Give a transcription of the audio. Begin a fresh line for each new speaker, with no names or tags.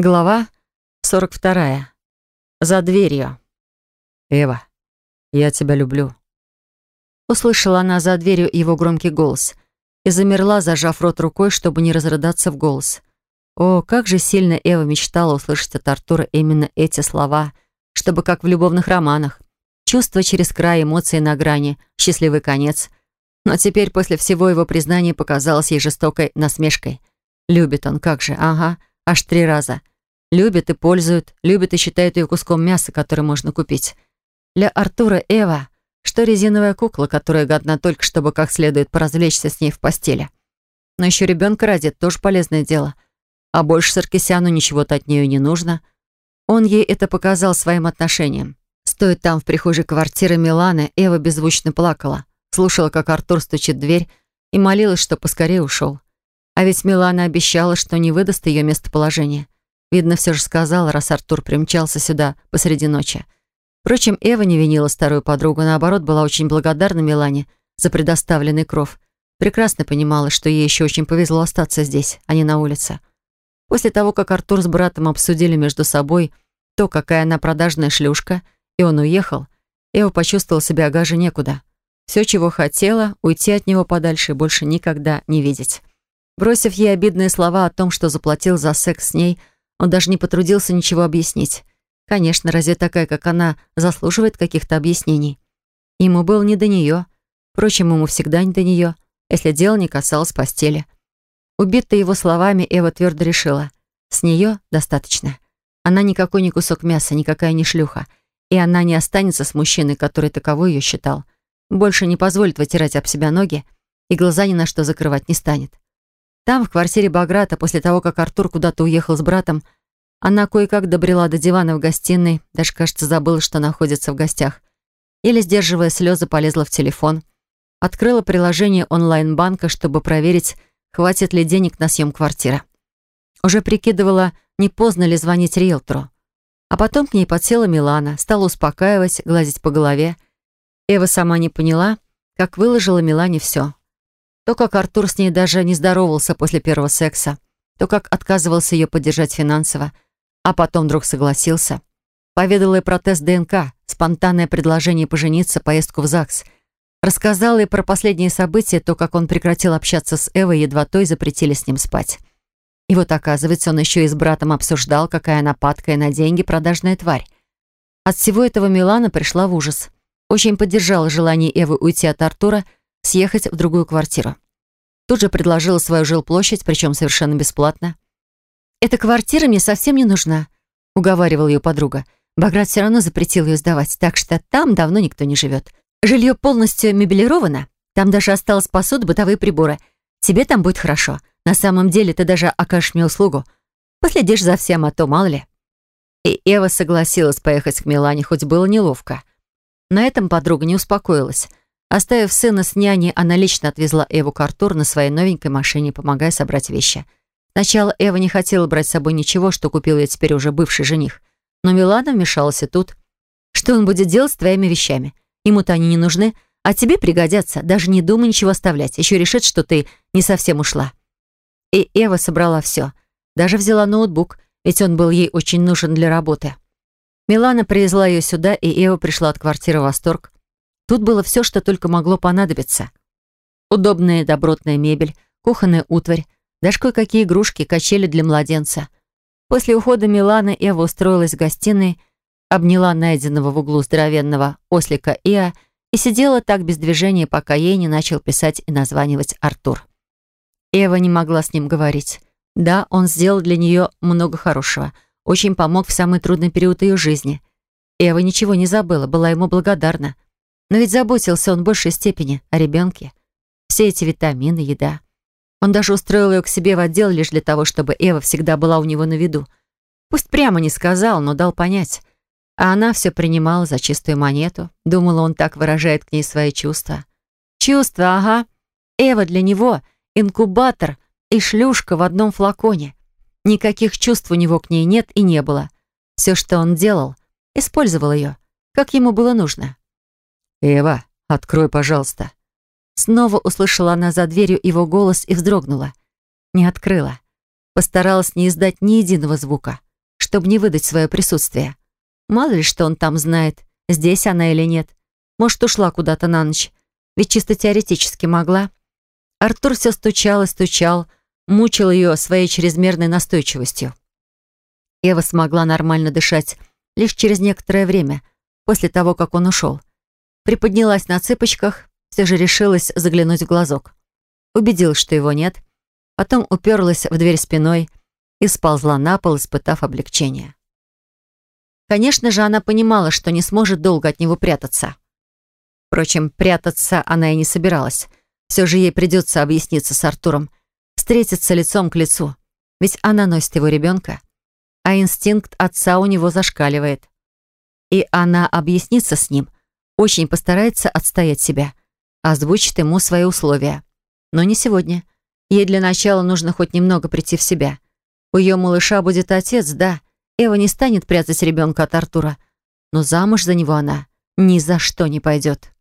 Глава 42. За дверью.
«Эва, я тебя люблю».
Услышала она за дверью его громкий голос и замерла, зажав рот рукой, чтобы не разрыдаться в голос. О, как же сильно Эва мечтала услышать от Артура именно эти слова, чтобы, как в любовных романах, чувства через край, эмоции на грани, счастливый конец. Но теперь, после всего его признания, показалось ей жестокой насмешкой. Любит он, как же, ага, аж три раза. Любит и пользует, любит и считает ее куском мяса, который можно купить. Для Артура Эва, что резиновая кукла, которая годна только, чтобы как следует поразвлечься с ней в постели. Но еще ребенка родит, тоже полезное дело. А больше Саркисяну ничего-то от нее не нужно. Он ей это показал своим отношением. Стоит там, в прихожей квартиры Миланы, Эва беззвучно плакала, слушала, как Артур стучит в дверь, и молилась, что поскорее ушел. А ведь Милана обещала, что не выдаст ее местоположение. Видно, все же сказала, раз Артур примчался сюда посреди ночи. Впрочем, Эва не винила старую подругу, наоборот, была очень благодарна Милане за предоставленный кров. Прекрасно понимала, что ей еще очень повезло остаться здесь, а не на улице. После того, как Артур с братом обсудили между собой то, какая она продажная шлюшка, и он уехал, Эва почувствовала себя гаже некуда. Все, чего хотела, уйти от него подальше и больше никогда не видеть. Бросив ей обидные слова о том, что заплатил за секс с ней, он даже не потрудился ничего объяснить. Конечно, разве такая, как она, заслуживает каких-то объяснений? Ему было не до нее. Впрочем, ему всегда не до нее, если дело не касалось постели. Убитая его словами, Эва твердо решила. С нее достаточно. Она никакой не кусок мяса, никакая не шлюха. И она не останется с мужчиной, который таковой ее считал. Больше не позволит вытирать об себя ноги и глаза ни на что закрывать не станет. Там, в квартире Баграта, после того, как Артур куда-то уехал с братом, она кое-как добрела до дивана в гостиной, даже, кажется, забыла, что находится в гостях. Еле сдерживая слезы, полезла в телефон. Открыла приложение онлайн-банка, чтобы проверить, хватит ли денег на съем квартиры. Уже прикидывала, не поздно ли звонить риэлтору. А потом к ней подсела Милана, стала успокаивать, гладить по голове. Эва сама не поняла, как выложила Милане все. То, как Артур с ней даже не здоровался после первого секса, то, как отказывался ее поддержать финансово, а потом вдруг согласился. Поведала ей про тест ДНК, спонтанное предложение пожениться, поездку в ЗАГС. Рассказала ей про последние события, то, как он прекратил общаться с Эвой, едва той запретили с ним спать. И вот, оказывается, он еще и с братом обсуждал, какая нападка на деньги продажная тварь. От всего этого Милана пришла в ужас. Очень поддержала желание Эвы уйти от Артура – съехать в другую квартиру. Тут же предложила свою жилплощадь, причем совершенно бесплатно. «Эта квартира мне совсем не нужна», — уговаривала ее подруга. Баграт все равно запретил ее сдавать, так что там давно никто не живет. Жилье полностью мебелировано, там даже осталась посуда, бытовые приборы. Тебе там будет хорошо. На самом деле ты даже окажешь мне услугу. Последишь за всем, а то мало ли». И Эва согласилась поехать к Милане, хоть было неловко. На этом подруга не успокоилась. Оставив сына с няней, она лично отвезла Эву к Артур на своей новенькой машине, помогая собрать вещи. Сначала Эва не хотела брать с собой ничего, что купил ей теперь уже бывший жених. Но Милана вмешалась и тут. «Что он будет делать с твоими вещами? Ему-то они не нужны, а тебе пригодятся. Даже не думай ничего оставлять. Еще решит, что ты не совсем ушла». И Эва собрала все. Даже взяла ноутбук, ведь он был ей очень нужен для работы. Милана привезла ее сюда, и Эва пришла от квартиры в восторг. Тут было все, что только могло понадобиться. Удобная добротная мебель, кухонная утварь, даже кое-какие игрушки, качели для младенца. После ухода Миланы Эва устроилась в гостиной, обняла найденного в углу здоровенного ослика Иа и сидела так без движения, пока ей не начал писать и названивать Артур. Эва не могла с ним говорить. Да, он сделал для нее много хорошего, очень помог в самый трудный период ее жизни. Эва ничего не забыла, была ему благодарна. Но ведь заботился он в большей степени о ребенке. Все эти витамины, еда. Он даже устроил ее к себе в отдел лишь для того, чтобы Эва всегда была у него на виду. Пусть прямо не сказал, но дал понять. А она все принимала за чистую монету. Думала, он так выражает к ней свои чувства. Чувства, ага. Эва для него — инкубатор и шлюшка в одном флаконе. Никаких чувств у него к ней нет и не было. Все, что он делал, использовал ее, как ему было нужно.
«Эва, открой, пожалуйста».
Снова услышала она за дверью его голос и вздрогнула. Не открыла. Постаралась не издать ни единого звука. чтобы не выдать свое присутствие. Мало ли, что он там знает, здесь она или нет. Может, ушла куда-то на ночь. Ведь чисто теоретически могла. Артур все стучал и стучал, мучил ее своей чрезмерной настойчивостью. Ева смогла нормально дышать лишь через некоторое время, после того, как он ушел. Приподнялась на цыпочках, все же решилась заглянуть в глазок. Убедилась, что его нет, потом уперлась в дверь спиной и сползла на пол, испытав облегчение. Конечно же, она понимала, что не сможет долго от него прятаться. Впрочем, прятаться она и не собиралась. Все же ей придется объясниться с Артуром, встретиться лицом к лицу, ведь она носит его ребенка, а инстинкт отца у него зашкаливает. И она объяснится с ним, очень постарается отстоять себя, озвучит ему свои условия. Но не сегодня. Ей для начала нужно хоть немного прийти в себя. У ее малыша будет отец, да. Эва не станет прятать ребенка от Артура. Но замуж за него она ни за что не пойдет.